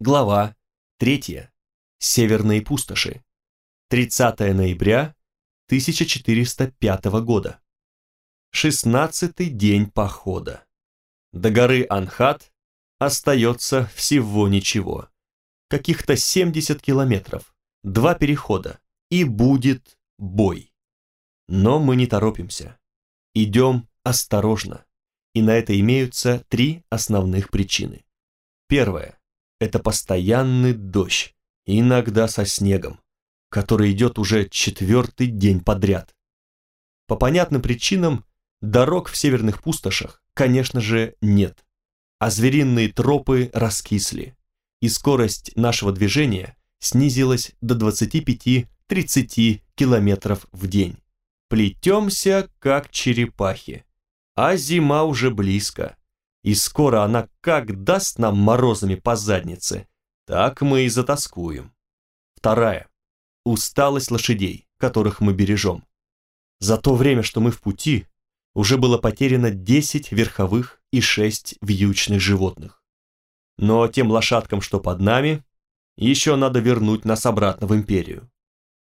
Глава 3. Северные пустоши. 30 ноября 1405 года. 16 день похода. До горы Анхат остается всего ничего. Каких-то 70 километров, два перехода, и будет бой. Но мы не торопимся. Идем осторожно. И на это имеются три основных причины. Первое это постоянный дождь, иногда со снегом, который идет уже четвертый день подряд. По понятным причинам дорог в северных пустошах, конечно же, нет, а звериные тропы раскисли, и скорость нашего движения снизилась до 25-30 километров в день. Плетемся, как черепахи, а зима уже близко и скоро она как даст нам морозами по заднице, так мы и затаскуем. Вторая. Усталость лошадей, которых мы бережем. За то время, что мы в пути, уже было потеряно 10 верховых и 6 вьючных животных. Но тем лошадкам, что под нами, еще надо вернуть нас обратно в империю.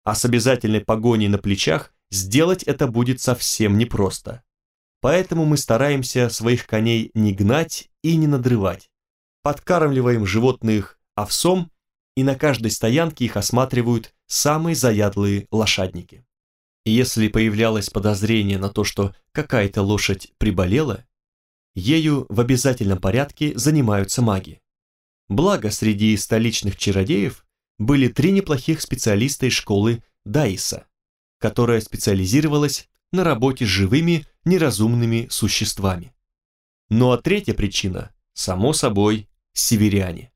А с обязательной погоней на плечах сделать это будет совсем непросто. Поэтому мы стараемся своих коней не гнать и не надрывать. Подкармливаем животных овсом, и на каждой стоянке их осматривают самые заядлые лошадники. И если появлялось подозрение на то, что какая-то лошадь приболела, ею в обязательном порядке занимаются маги. Благо, среди столичных чародеев были три неплохих специалиста из школы Дайса, которая специализировалась на работе с живыми неразумными существами. Ну а третья причина, само собой, северяне.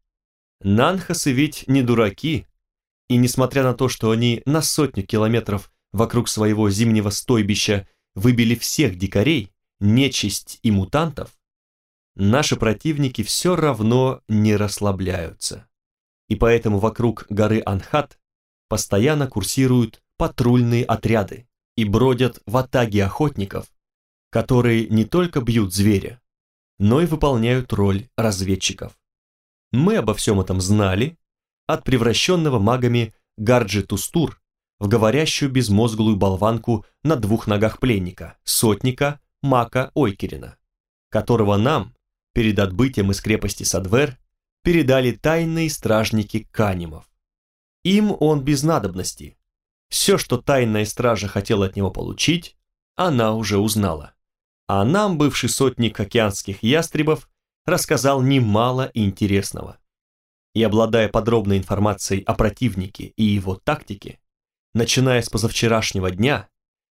Нанхасы ведь не дураки, и несмотря на то, что они на сотню километров вокруг своего зимнего стойбища выбили всех дикарей, нечисть и мутантов, наши противники все равно не расслабляются. И поэтому вокруг горы Анхат постоянно курсируют патрульные отряды и бродят в атаге охотников, которые не только бьют зверя, но и выполняют роль разведчиков. Мы обо всем этом знали от превращенного магами Гарджи Тустур в говорящую безмозглую болванку на двух ногах пленника, сотника Мака Ойкерина, которого нам, перед отбытием из крепости Садвер, передали тайные стражники Канимов. Им он без надобности. Все, что тайная стража хотела от него получить, она уже узнала а нам бывший сотник океанских ястребов рассказал немало интересного. И обладая подробной информацией о противнике и его тактике, начиная с позавчерашнего дня,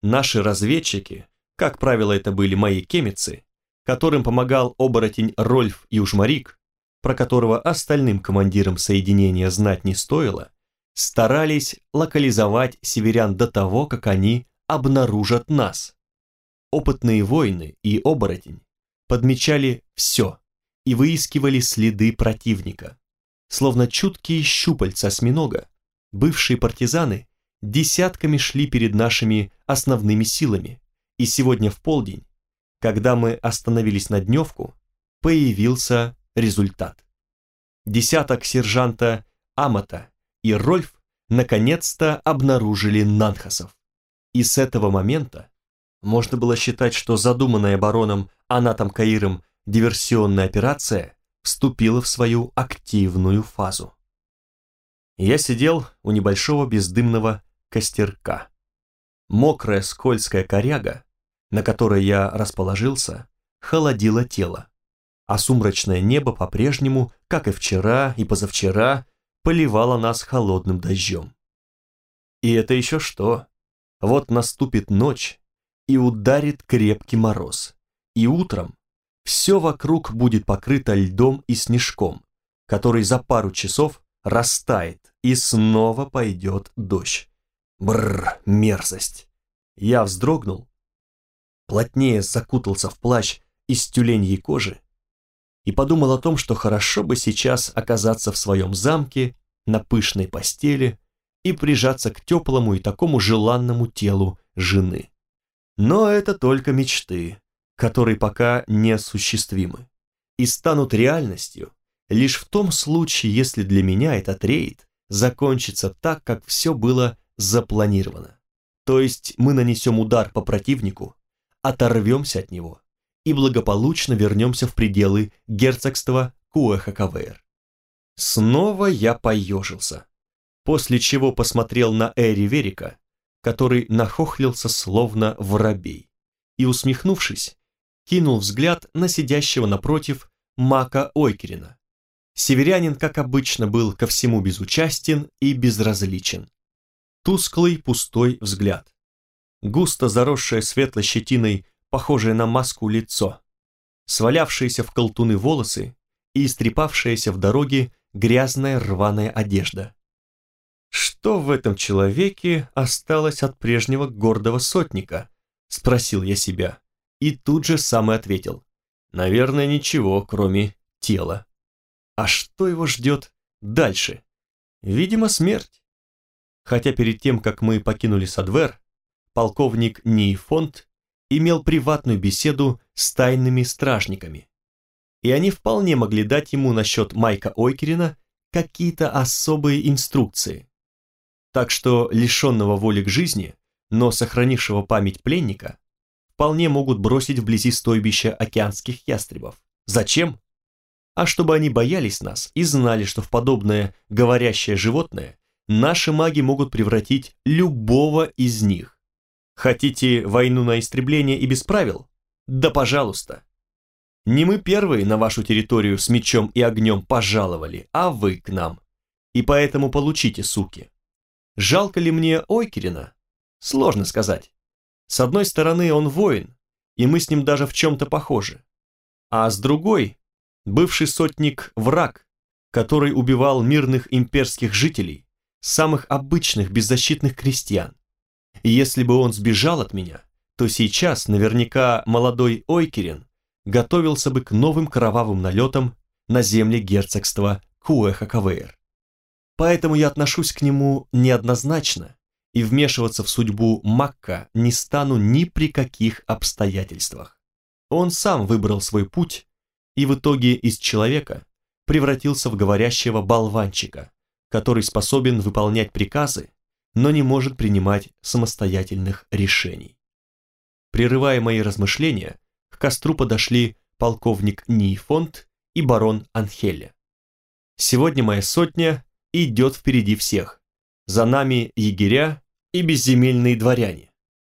наши разведчики, как правило это были мои кемицы, которым помогал оборотень Рольф и Ужмарик, про которого остальным командирам соединения знать не стоило, старались локализовать северян до того, как они обнаружат нас. Опытные воины и оборотень подмечали все и выискивали следы противника. Словно чуткие щупальца осьминога, бывшие партизаны десятками шли перед нашими основными силами, и сегодня в полдень, когда мы остановились на дневку, появился результат. Десяток сержанта Амата и Рольф наконец-то обнаружили Нанхасов. И с этого момента можно было считать, что задуманная бароном Анатом Каиром диверсионная операция вступила в свою активную фазу. Я сидел у небольшого бездымного костерка. Мокрая скользкая коряга, на которой я расположился, холодила тело, а сумрачное небо по-прежнему, как и вчера и позавчера, поливало нас холодным дождем. И это еще что? Вот наступит ночь, и ударит крепкий мороз. И утром все вокруг будет покрыто льдом и снежком, который за пару часов растает, и снова пойдет дождь. Бррр, мерзость. Я вздрогнул, плотнее закутался в плащ из тюленьей кожи и подумал о том, что хорошо бы сейчас оказаться в своем замке на пышной постели и прижаться к теплому и такому желанному телу жены. Но это только мечты, которые пока неосуществимы, и станут реальностью лишь в том случае, если для меня этот рейд закончится так, как все было запланировано. То есть мы нанесем удар по противнику, оторвемся от него и благополучно вернемся в пределы герцогства Куэха-Кавейр. Снова я поежился, после чего посмотрел на Эри Верика, который нахохлился словно воробей, и, усмехнувшись, кинул взгляд на сидящего напротив Мака Ойкерина. Северянин, как обычно, был ко всему безучастен и безразличен. Тусклый, пустой взгляд. Густо заросшее светлой щетиной, похожее на маску лицо. Свалявшиеся в колтуны волосы и истрепавшаяся в дороге грязная рваная одежда. Что в этом человеке осталось от прежнего гордого сотника? Спросил я себя. И тут же сам и ответил. Наверное, ничего, кроме тела. А что его ждет дальше? Видимо, смерть. Хотя перед тем, как мы покинули Садвер, полковник Нейфонт имел приватную беседу с тайными стражниками. И они вполне могли дать ему насчет Майка Ойкерина какие-то особые инструкции. Так что лишенного воли к жизни, но сохранившего память пленника, вполне могут бросить вблизи стойбища океанских ястребов. Зачем? А чтобы они боялись нас и знали, что в подобное говорящее животное наши маги могут превратить любого из них. Хотите войну на истребление и без правил? Да пожалуйста. Не мы первые на вашу территорию с мечом и огнем пожаловали, а вы к нам. И поэтому получите, суки. Жалко ли мне Ойкерина? Сложно сказать. С одной стороны, он воин, и мы с ним даже в чем-то похожи. А с другой, бывший сотник – враг, который убивал мирных имперских жителей, самых обычных беззащитных крестьян. И если бы он сбежал от меня, то сейчас наверняка молодой Ойкерин готовился бы к новым кровавым налетам на земли герцогства Куэха-Кавейр. Поэтому я отношусь к нему неоднозначно и вмешиваться в судьбу Макка не стану ни при каких обстоятельствах. Он сам выбрал свой путь и в итоге из человека превратился в говорящего болванчика, который способен выполнять приказы, но не может принимать самостоятельных решений. Прерывая мои размышления, к костру подошли полковник Нейфонт и барон Анхеле. Сегодня моя сотня идет впереди всех. За нами егеря и безземельные дворяне.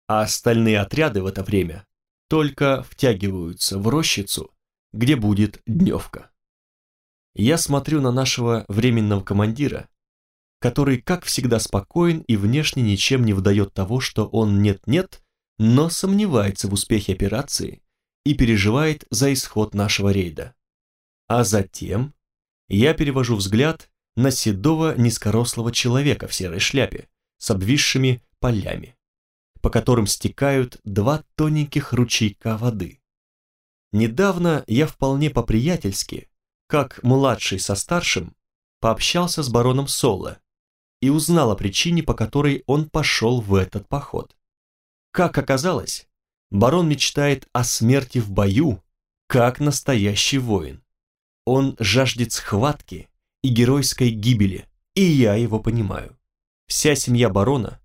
А остальные отряды в это время только втягиваются в рощицу, где будет дневка. Я смотрю на нашего временного командира, который, как всегда, спокоен и внешне ничем не выдает того, что он нет-нет, но сомневается в успехе операции и переживает за исход нашего рейда. А затем я перевожу взгляд на седого низкорослого человека в серой шляпе с обвисшими полями, по которым стекают два тоненьких ручейка воды. Недавно я вполне по-приятельски, как младший со старшим, пообщался с бароном Соло и узнал о причине, по которой он пошел в этот поход. Как оказалось, барон мечтает о смерти в бою, как настоящий воин. Он жаждет схватки и геройской гибели, и я его понимаю. Вся семья барона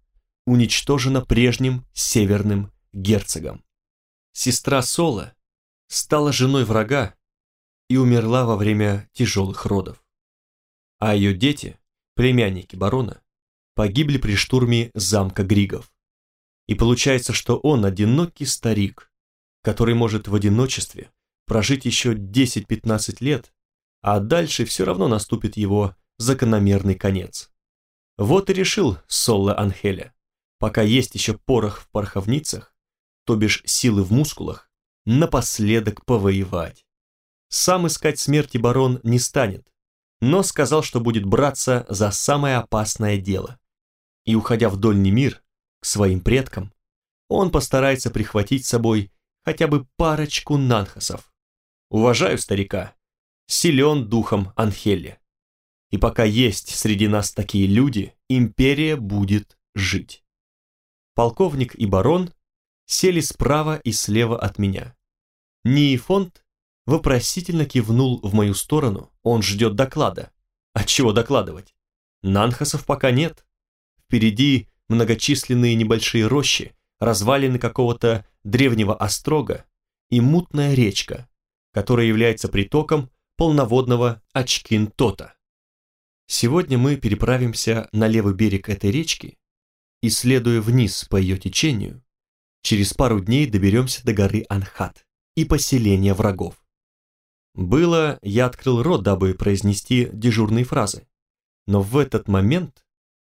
уничтожена прежним северным герцогом. Сестра Сола стала женой врага и умерла во время тяжелых родов. А ее дети, племянники барона, погибли при штурме замка Григов. И получается, что он одинокий старик, который может в одиночестве прожить еще 10-15 лет а дальше все равно наступит его закономерный конец. Вот и решил Соло Анхеля, пока есть еще порох в пороховницах, то бишь силы в мускулах, напоследок повоевать. Сам искать смерти барон не станет, но сказал, что будет браться за самое опасное дело. И уходя в дольний мир, к своим предкам, он постарается прихватить с собой хотя бы парочку нанхасов. Уважаю старика, силен духом Анхеле. И пока есть среди нас такие люди, империя будет жить. Полковник и барон сели справа и слева от меня. Ниефонт вопросительно кивнул в мою сторону, он ждет доклада. От чего докладывать? Нанхасов пока нет. Впереди многочисленные небольшие рощи, развалины какого-то древнего острога и мутная речка, которая является притоком полноводного Очкин-Тота. Сегодня мы переправимся на левый берег этой речки и, следуя вниз по ее течению, через пару дней доберемся до горы Анхат и поселения врагов. Было, я открыл рот, дабы произнести дежурные фразы, но в этот момент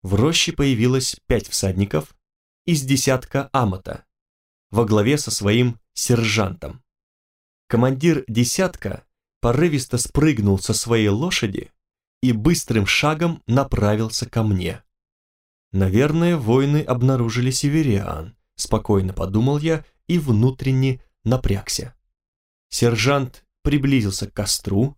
в роще появилось пять всадников из десятка амота во главе со своим сержантом. Командир десятка порывисто спрыгнул со своей лошади и быстрым шагом направился ко мне. Наверное, воины обнаружили севериан, спокойно подумал я и внутренне напрягся. Сержант приблизился к костру,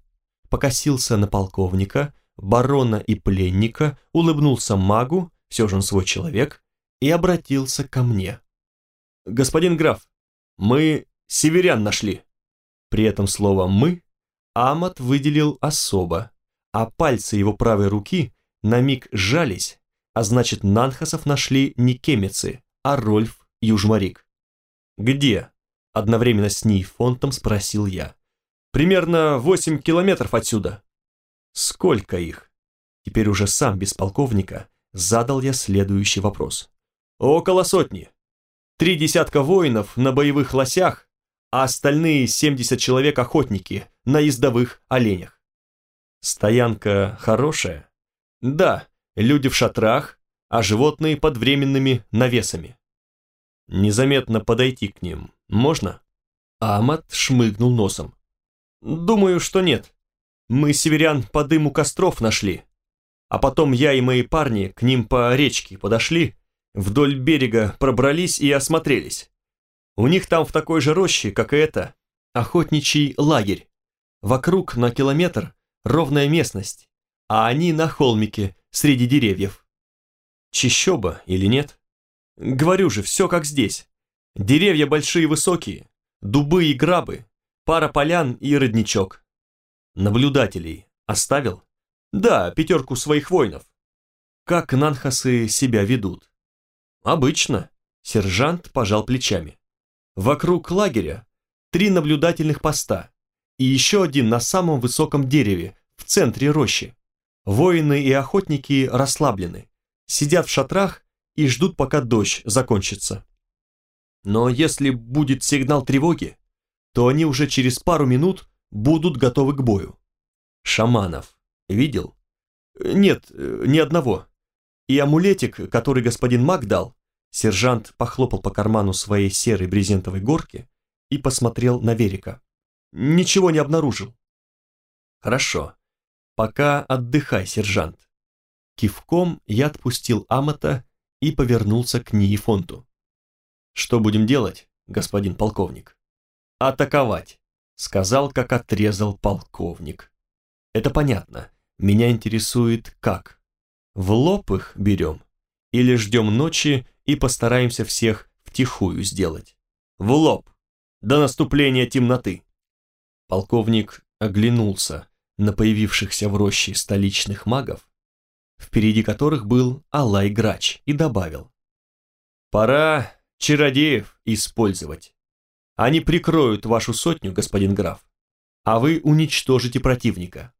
покосился на полковника, барона и пленника, улыбнулся магу, все же он свой человек, и обратился ко мне. «Господин граф, мы северян нашли». При этом слово «мы» Амат выделил особо, а пальцы его правой руки на миг сжались, а значит Нанхасов нашли не кемицы, а Рольф Южмарик. «Где?» – одновременно с ней фонтом спросил я. «Примерно восемь километров отсюда». «Сколько их?» Теперь уже сам без полковника задал я следующий вопрос. «Около сотни. Три десятка воинов на боевых лосях, а остальные 70 человек охотники на ездовых оленях. Стоянка хорошая? Да, люди в шатрах, а животные под временными навесами. Незаметно подойти к ним можно? Амат шмыгнул носом. Думаю, что нет. Мы северян по дыму костров нашли. А потом я и мои парни к ним по речке подошли, вдоль берега пробрались и осмотрелись. У них там в такой же роще, как и это, охотничий лагерь. Вокруг на километр ровная местность, а они на холмике среди деревьев. Чищоба или нет? Говорю же, все как здесь. Деревья большие высокие, дубы и грабы, пара полян и родничок. Наблюдателей оставил? Да, пятерку своих воинов. Как нанхасы себя ведут? Обычно. Сержант пожал плечами. Вокруг лагеря три наблюдательных поста и еще один на самом высоком дереве, в центре рощи. Воины и охотники расслаблены, сидят в шатрах и ждут, пока дождь закончится. Но если будет сигнал тревоги, то они уже через пару минут будут готовы к бою. Шаманов видел? Нет, ни одного. И амулетик, который господин Мак дал, Сержант похлопал по карману своей серой брезентовой горки и посмотрел на Верика. Ничего не обнаружил. Хорошо. Пока отдыхай, сержант. Кивком я отпустил Амата и повернулся к Ниефонту. Что будем делать, господин полковник? Атаковать, сказал, как отрезал полковник. Это понятно. Меня интересует как. В лоб их берем или ждем ночи и постараемся всех втихую сделать. В лоб, до наступления темноты. Полковник оглянулся на появившихся в роще столичных магов, впереди которых был Алай Грач, и добавил. «Пора чародеев использовать. Они прикроют вашу сотню, господин граф, а вы уничтожите противника.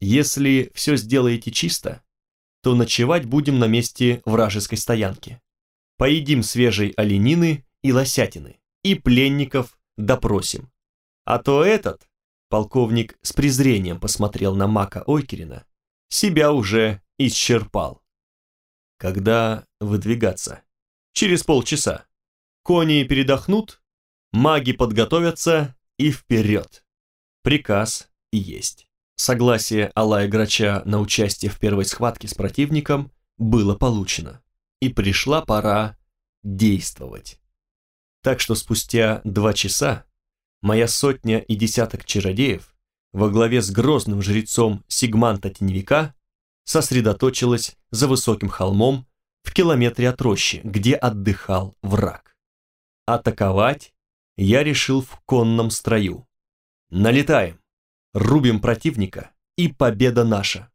Если все сделаете чисто, то ночевать будем на месте вражеской стоянки поедим свежей оленины и лосятины, и пленников допросим. А то этот, полковник с презрением посмотрел на Мака Ойкерина, себя уже исчерпал. Когда выдвигаться? Через полчаса. Кони передохнут, маги подготовятся и вперед. Приказ и есть. Согласие Алая Грача на участие в первой схватке с противником было получено и пришла пора действовать. Так что спустя два часа моя сотня и десяток чародеев во главе с грозным жрецом Сигманта Теневика сосредоточилась за высоким холмом в километре от рощи, где отдыхал враг. Атаковать я решил в конном строю. Налетаем, рубим противника, и победа наша.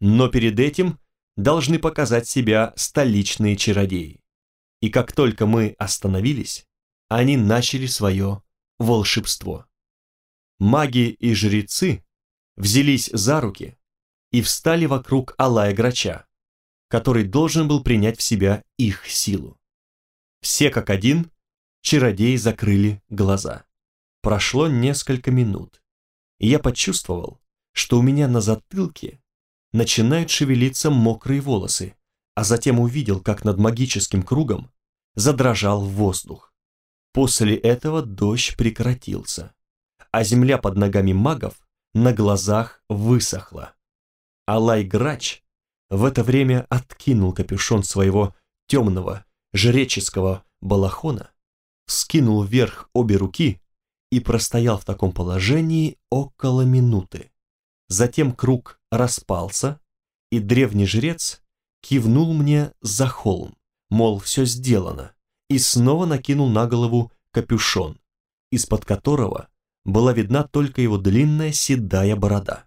Но перед этим должны показать себя столичные чародеи. И как только мы остановились, они начали свое волшебство. Маги и жрецы взялись за руки и встали вокруг Алая Грача, который должен был принять в себя их силу. Все как один, чародеи закрыли глаза. Прошло несколько минут, и я почувствовал, что у меня на затылке начинают шевелиться мокрые волосы, а затем увидел, как над магическим кругом задрожал воздух. После этого дождь прекратился, а земля под ногами магов на глазах высохла. Алай Грач в это время откинул капюшон своего темного жреческого балахона, скинул вверх обе руки и простоял в таком положении около минуты. Затем круг распался, и древний жрец кивнул мне за холм, мол, все сделано, и снова накинул на голову капюшон, из-под которого была видна только его длинная седая борода.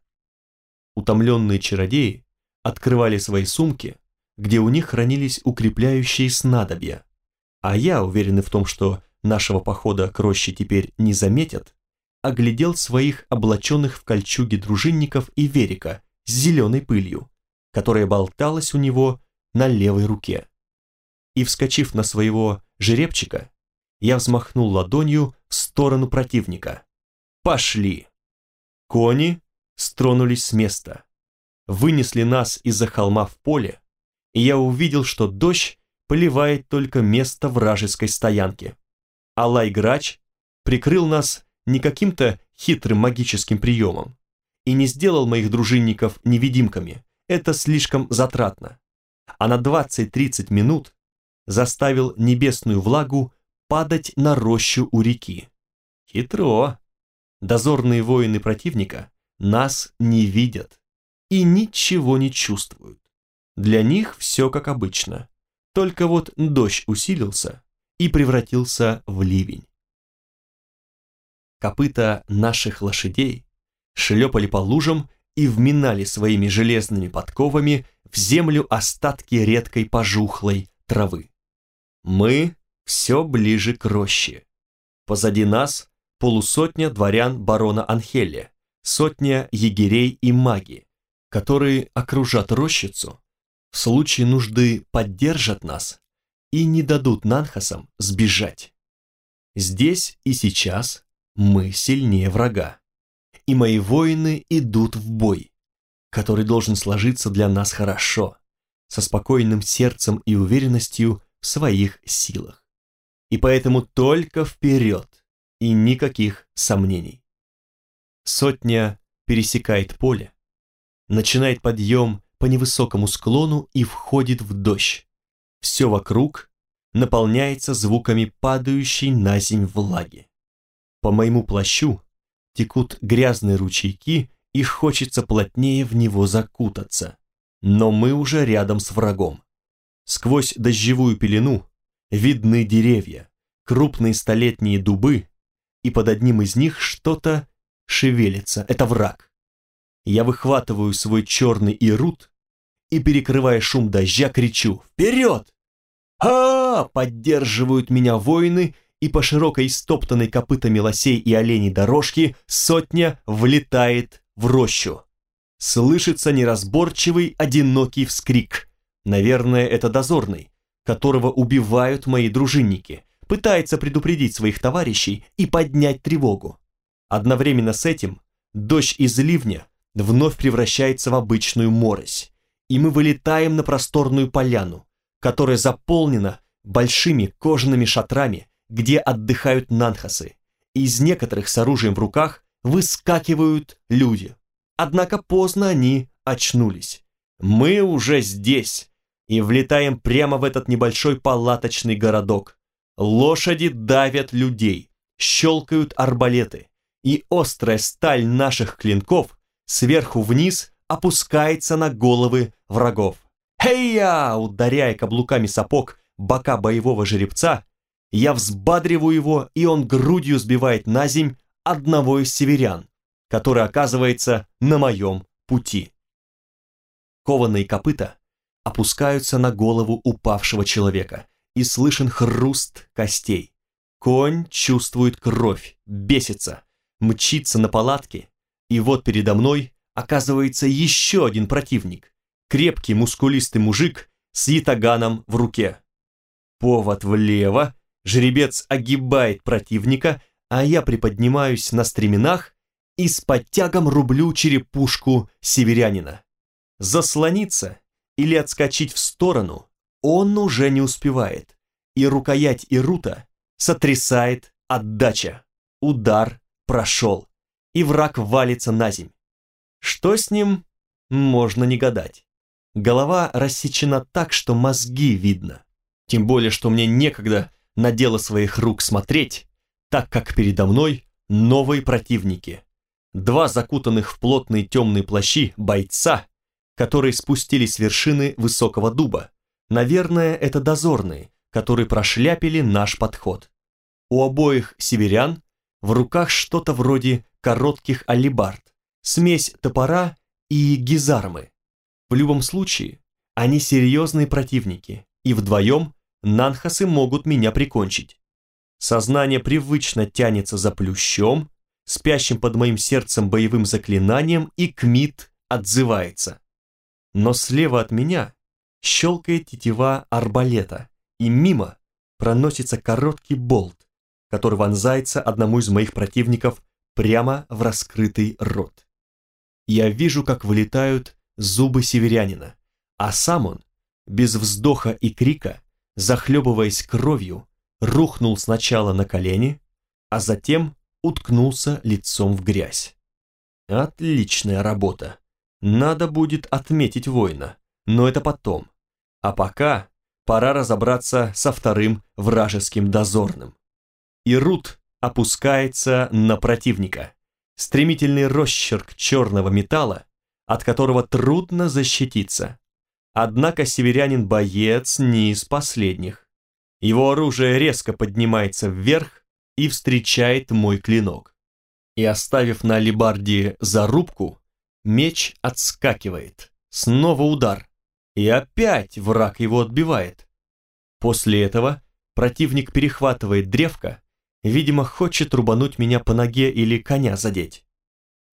Утомленные чародеи открывали свои сумки, где у них хранились укрепляющие снадобья, а я, уверенный в том, что нашего похода к роще теперь не заметят, оглядел своих облаченных в кольчуги дружинников и Верика с зеленой пылью, которая болталась у него на левой руке. И, вскочив на своего жеребчика, я взмахнул ладонью в сторону противника. «Пошли!» Кони стронулись с места, вынесли нас из-за холма в поле, и я увидел, что дождь поливает только место вражеской стоянки. Алай-грач прикрыл нас не каким-то хитрым магическим приемом и не сделал моих дружинников невидимками, это слишком затратно, а на 20-30 минут заставил небесную влагу падать на рощу у реки. Хитро. Дозорные воины противника нас не видят и ничего не чувствуют. Для них все как обычно. Только вот дождь усилился и превратился в ливень. Копыта наших лошадей шлепали по лужам и вминали своими железными подковами в землю остатки редкой пожухлой травы. Мы все ближе к роще. Позади нас полусотня дворян барона Анхелия, сотня егерей и маги, которые окружат рощицу, в случае нужды поддержат нас и не дадут Нанхасам сбежать. Здесь и сейчас мы сильнее врага, и мои воины идут в бой, который должен сложиться для нас хорошо, со спокойным сердцем и уверенностью в своих силах. И поэтому только вперед, и никаких сомнений. Сотня пересекает поле, начинает подъем по невысокому склону и входит в дождь, все вокруг наполняется звуками падающей на земь влаги. По моему плащу текут грязные ручейки, и хочется плотнее в него закутаться. Но мы уже рядом с врагом. Сквозь дождевую пелену видны деревья, крупные столетние дубы, и под одним из них что-то шевелится. Это враг. Я выхватываю свой черный ирут и, перекрывая шум дождя, кричу «Вперед!» а, Поддерживают меня воины, и по широкой стоптанной копытами лосей и оленей дорожке сотня влетает в рощу. Слышится неразборчивый, одинокий вскрик. Наверное, это дозорный, которого убивают мои дружинники, пытается предупредить своих товарищей и поднять тревогу. Одновременно с этим дождь из ливня вновь превращается в обычную морось, и мы вылетаем на просторную поляну, которая заполнена большими кожаными шатрами, где отдыхают нанхасы. Из некоторых с оружием в руках выскакивают люди. Однако поздно они очнулись. Мы уже здесь и влетаем прямо в этот небольшой палаточный городок. Лошади давят людей, щелкают арбалеты, и острая сталь наших клинков сверху вниз опускается на головы врагов. «Хей-я!» Ударяя каблуками сапог бока боевого жеребца, я взбадриваю его, и он грудью сбивает на земь одного из северян, который оказывается на моем пути. Кованые копыта опускаются на голову упавшего человека, и слышен хруст костей. Конь чувствует кровь, бесится, мчится на палатке, и вот передо мной оказывается еще один противник, крепкий мускулистый мужик с ятаганом в руке. Повод влево, жеребец огибает противника, а я приподнимаюсь на стременах и с подтягом рублю черепушку северянина. Заслониться или отскочить в сторону он уже не успевает, и рукоять Ирута сотрясает отдача. Удар прошел, и враг валится на земь. Что с ним, можно не гадать. Голова рассечена так, что мозги видно. Тем более, что мне некогда на дело своих рук смотреть, так как передо мной новые противники. Два закутанных в плотные темные плащи бойца, которые спустились с вершины высокого дуба. Наверное, это дозорные, которые прошляпили наш подход. У обоих северян в руках что-то вроде коротких алибард, смесь топора и гизармы. В любом случае, они серьезные противники, и вдвоем нанхасы могут меня прикончить. Сознание привычно тянется за плющом, спящим под моим сердцем боевым заклинанием, и Кмит отзывается. Но слева от меня щелкает тетива арбалета, и мимо проносится короткий болт, который вонзается одному из моих противников прямо в раскрытый рот. Я вижу, как вылетают зубы северянина, а сам он, без вздоха и крика, захлебываясь кровью, рухнул сначала на колени, а затем уткнулся лицом в грязь. Отличная работа. Надо будет отметить воина, но это потом. А пока пора разобраться со вторым вражеским дозорным. И Рут опускается на противника. Стремительный росчерк черного металла, от которого трудно защититься. Однако северянин боец не из последних. Его оружие резко поднимается вверх и встречает мой клинок. И оставив на алебарде зарубку, Меч отскакивает. Снова удар. И опять враг его отбивает. После этого противник перехватывает древко, видимо, хочет рубануть меня по ноге или коня задеть.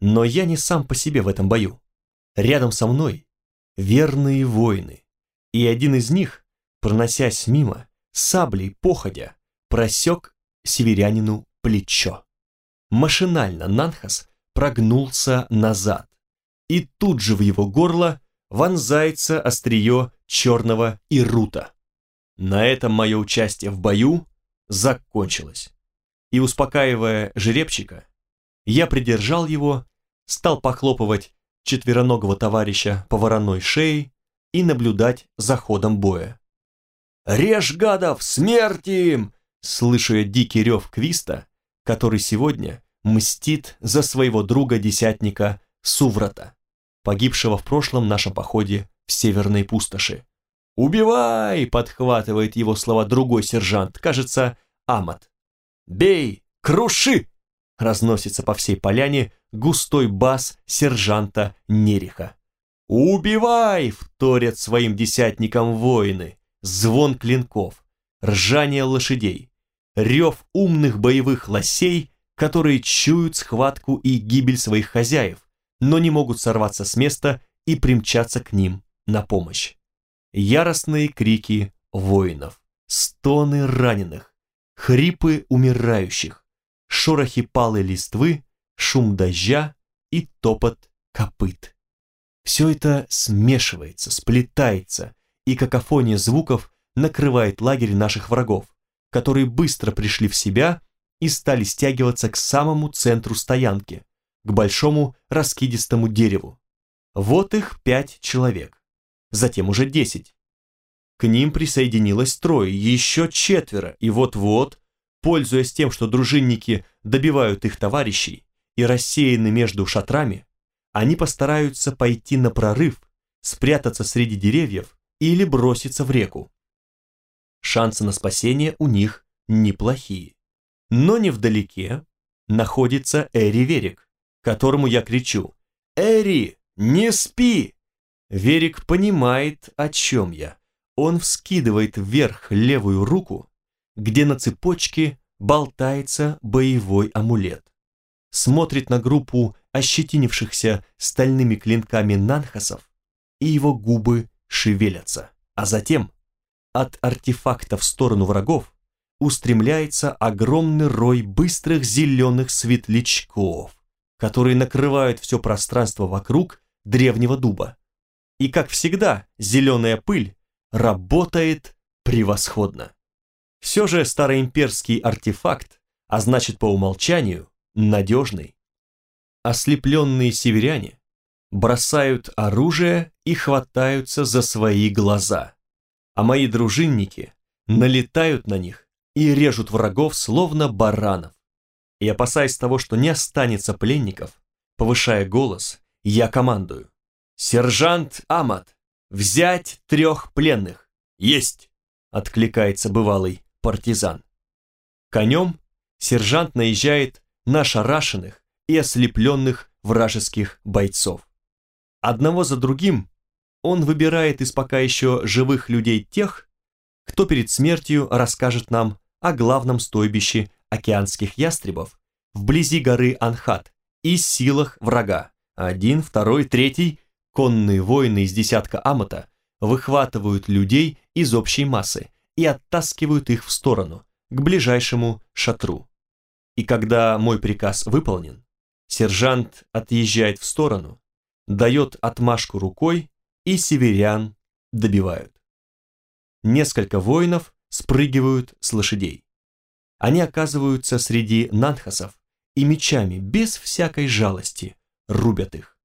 Но я не сам по себе в этом бою. Рядом со мной верные воины, и один из них, проносясь мимо, саблей походя, просек северянину плечо. Машинально Нанхас прогнулся назад, и тут же в его горло вонзается острие черного ирута. На этом мое участие в бою закончилось. И успокаивая жеребчика, я придержал его, стал похлопывать четвероногого товарища по вороной шее и наблюдать за ходом боя. «Режь, гадов, смерти им!» Слышу я дикий рев Квиста, который сегодня мстит за своего друга-десятника Суврата погибшего в прошлом нашем походе в северной пустоши. «Убивай!» – подхватывает его слова другой сержант, кажется, Амат. «Бей! Круши!» – разносится по всей поляне густой бас сержанта Нериха. «Убивай!» – вторят своим десятникам воины. Звон клинков, ржание лошадей, рев умных боевых лосей, которые чуют схватку и гибель своих хозяев, но не могут сорваться с места и примчаться к ним на помощь. Яростные крики воинов, стоны раненых, хрипы умирающих, шорохи палой листвы, шум дождя и топот копыт. Все это смешивается, сплетается, и какофония звуков накрывает лагерь наших врагов, которые быстро пришли в себя и стали стягиваться к самому центру стоянки, к большому раскидистому дереву. Вот их пять человек, затем уже десять. К ним присоединилось трое, еще четверо, и вот-вот, пользуясь тем, что дружинники добивают их товарищей и рассеяны между шатрами, они постараются пойти на прорыв, спрятаться среди деревьев или броситься в реку. Шансы на спасение у них неплохие. Но невдалеке, находится Эри Верик, которому я кричу «Эри, не спи!» Верик понимает, о чем я. Он вскидывает вверх левую руку, где на цепочке болтается боевой амулет. Смотрит на группу ощетинившихся стальными клинками нанхасов, и его губы шевелятся. А затем от артефакта в сторону врагов устремляется огромный рой быстрых зеленых светлячков, которые накрывают все пространство вокруг древнего дуба. И, как всегда, зеленая пыль работает превосходно. Все же староимперский артефакт, а значит по умолчанию, надежный. Ослепленные северяне бросают оружие и хватаются за свои глаза, а мои дружинники налетают на них и режут врагов словно баранов. И опасаясь того, что не останется пленников, повышая голос, я командую. «Сержант Амат, взять трех пленных!» «Есть!» — откликается бывалый партизан. Конем сержант наезжает на шарашенных и ослепленных вражеских бойцов. Одного за другим он выбирает из пока еще живых людей тех, кто перед смертью расскажет нам о главном стойбище океанских ястребов вблизи горы Анхат и силах врага. Один, второй, третий, конные воины из десятка Амата выхватывают людей из общей массы и оттаскивают их в сторону, к ближайшему шатру. И когда мой приказ выполнен, сержант отъезжает в сторону, дает отмашку рукой, и северян добивают. Несколько воинов спрыгивают с лошадей. Они оказываются среди нанхасов и мечами без всякой жалости рубят их.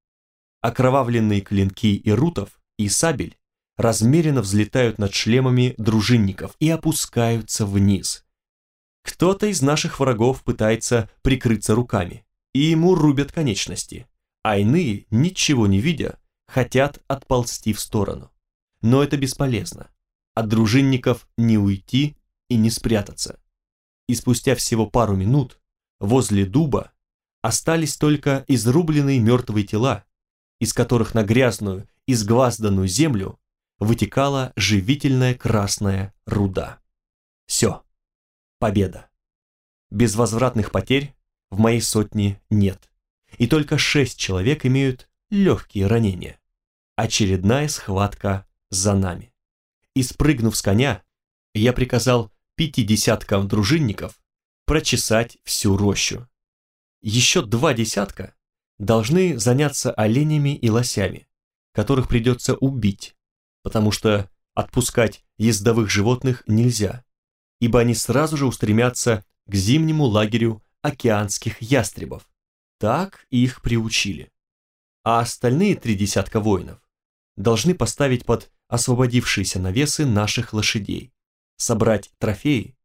Окровавленные клинки и рутов и сабель размеренно взлетают над шлемами дружинников и опускаются вниз. Кто-то из наших врагов пытается прикрыться руками, и ему рубят конечности, а иные, ничего не видя, хотят отползти в сторону. Но это бесполезно. От дружинников не уйти и не спрятаться. И спустя всего пару минут возле дуба остались только изрубленные мертвые тела, из которых на грязную, изгвазданную землю вытекала живительная красная руда. Все. Победа. Безвозвратных потерь в моей сотне нет. И только шесть человек имеют легкие ранения. Очередная схватка за нами. И спрыгнув с коня, я приказал пяти десяткам дружинников прочесать всю рощу. Еще два десятка должны заняться оленями и лосями, которых придется убить, потому что отпускать ездовых животных нельзя, ибо они сразу же устремятся к зимнему лагерю океанских ястребов. Так их приучили. А остальные три десятка воинов должны поставить под освободившиеся навесы наших лошадей, собрать трофеи,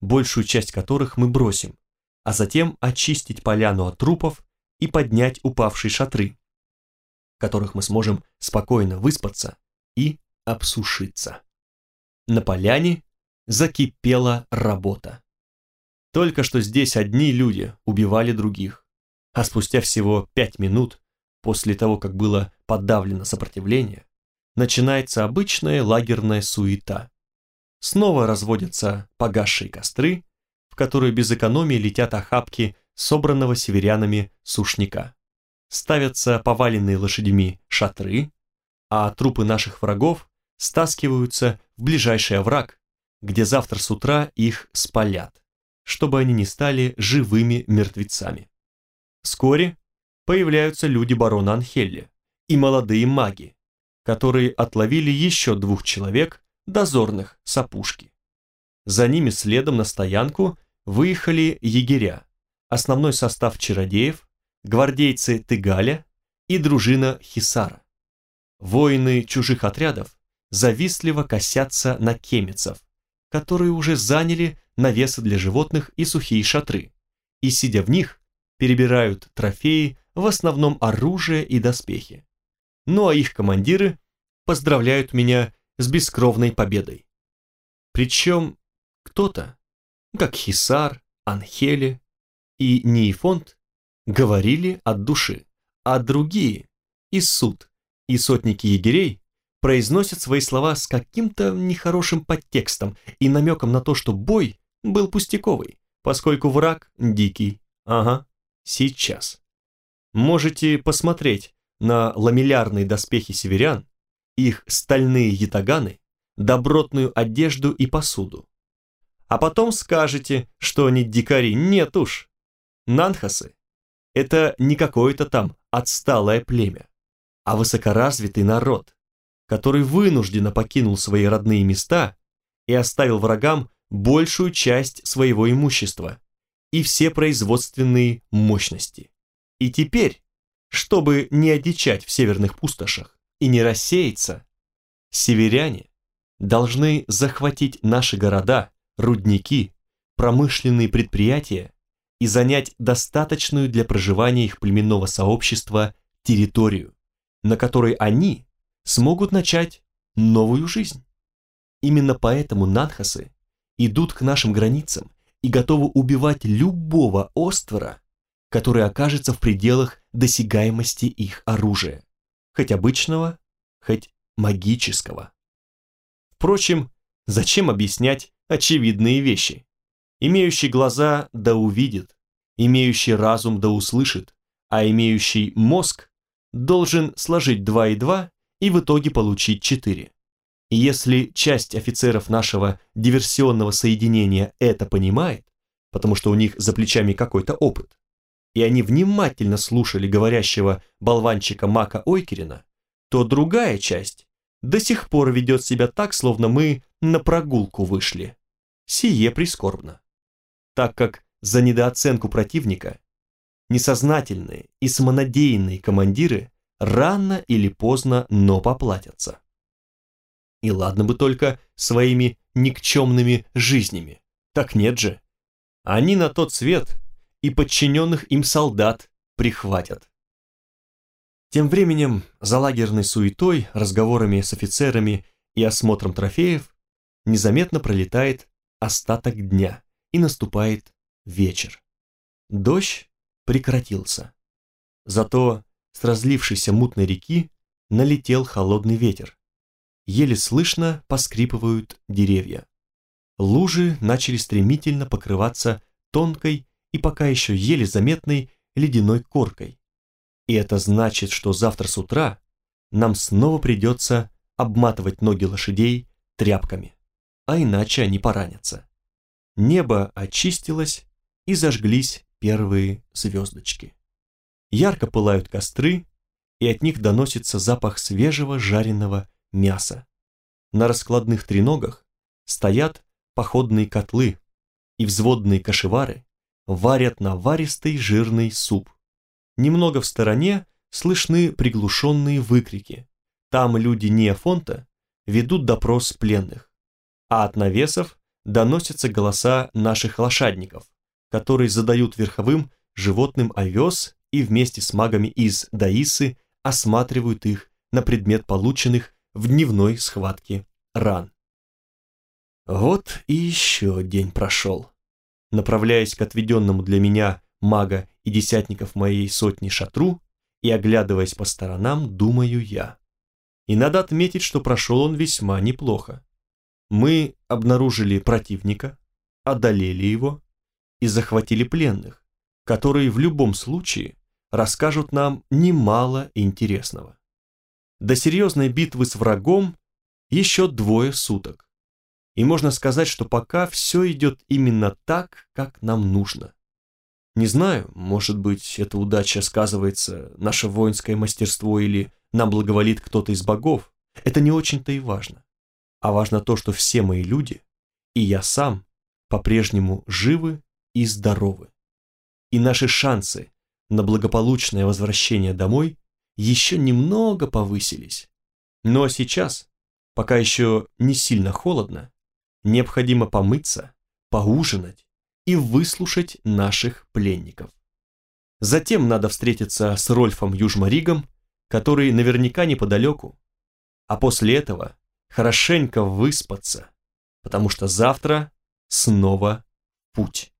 большую часть которых мы бросим, а затем очистить поляну от трупов и поднять упавшие шатры, в которых мы сможем спокойно выспаться и обсушиться. На поляне закипела работа. Только что здесь одни люди убивали других, а спустя всего пять минут после того, как было подавлено сопротивление, начинается обычная лагерная суета. Снова разводятся погасшие костры, в которые без экономии летят охапки собранного северянами сушняка. Ставятся поваленные лошадьми шатры, а трупы наших врагов стаскиваются в ближайший овраг, где завтра с утра их спалят, чтобы они не стали живыми мертвецами. Вскоре появляются люди барона Анхелли и молодые маги, которые отловили еще двух человек, дозорных с опушки. За ними следом на стоянку выехали егеря, основной состав чародеев, гвардейцы Тыгаля и дружина Хисара. Воины чужих отрядов завистливо косятся на кемецов, которые уже заняли навесы для животных и сухие шатры, и, сидя в них, перебирают трофеи, в основном оружие и доспехи. Ну а их командиры поздравляют меня с бескровной победой. Причем кто-то, как Хисар, Анхели, и Нейфонт говорили от души, а другие, и суд, и сотники егерей, произносят свои слова с каким-то нехорошим подтекстом и намеком на то, что бой был пустяковый, поскольку враг дикий. Ага, сейчас. Можете посмотреть на ламеллярные доспехи северян, их стальные ятаганы, добротную одежду и посуду. А потом скажете, что они дикари. Нет уж. Нанхасы – это не какое-то там отсталое племя, а высокоразвитый народ, который вынужденно покинул свои родные места и оставил врагам большую часть своего имущества и все производственные мощности. И теперь, чтобы не одичать в северных пустошах и не рассеяться, северяне должны захватить наши города, рудники, промышленные предприятия и занять достаточную для проживания их племенного сообщества территорию, на которой они смогут начать новую жизнь. Именно поэтому нанхасы идут к нашим границам и готовы убивать любого оствора, который окажется в пределах досягаемости их оружия, хоть обычного, хоть магического. Впрочем, зачем объяснять очевидные вещи? Имеющий глаза да увидит, имеющий разум да услышит, а имеющий мозг должен сложить два и два и в итоге получить 4. И если часть офицеров нашего диверсионного соединения это понимает, потому что у них за плечами какой-то опыт, и они внимательно слушали говорящего болванчика Мака Ойкерина, то другая часть до сих пор ведет себя так, словно мы на прогулку вышли. Сие прискорбно. Так как за недооценку противника несознательные и самонадеянные командиры рано или поздно, но поплатятся. И ладно бы только своими никчемными жизнями. Так нет же. Они на тот свет и подчиненных им солдат прихватят. Тем временем, за лагерной суетой, разговорами с офицерами и осмотром трофеев, незаметно пролетает остаток дня и наступает вечер. Дождь прекратился. Зато с разлившейся мутной реки налетел холодный ветер. Еле слышно поскрипывают деревья. Лужи начали стремительно покрываться тонкой и пока еще еле заметной ледяной коркой. И это значит, что завтра с утра нам снова придется обматывать ноги лошадей тряпками, а иначе они поранятся. Небо очистилось и зажглись первые звездочки. Ярко пылают костры, и от них доносится запах свежего жареного мяса. На раскладных треногах стоят походные котлы, и взводные кашевары варят наваристый жирный суп. Немного в стороне слышны приглушенные выкрики. Там люди Неофонта ведут допрос пленных, а от навесов доносятся голоса наших лошадников, которые задают верховым животным овес и вместе с магами из Даисы осматривают их на предмет полученных в дневной схватке ран. Вот и еще день прошел. Направляясь к отведенному для меня мага и десятников моей сотни шатру и оглядываясь по сторонам, думаю я. И надо отметить, что прошел он весьма неплохо. Мы обнаружили противника, одолели его и захватили пленных, которые в любом случае расскажут нам немало интересного. До серьезной битвы с врагом еще двое суток. И можно сказать, что пока все идет именно так, как нам нужно. Не знаю, может быть, эта удача сказывается наше воинское мастерство или нам благоволит кто-то из богов. Это не очень-то и важно. А важно то, что все мои люди, и я сам, по-прежнему живы и здоровы. И наши шансы на благополучное возвращение домой еще немного повысились. Но сейчас, пока еще не сильно холодно, необходимо помыться, поужинать и выслушать наших пленников. Затем надо встретиться с Рольфом Южмаригом, который наверняка неподалеку, а после этого хорошенько выспаться, потому что завтра снова путь.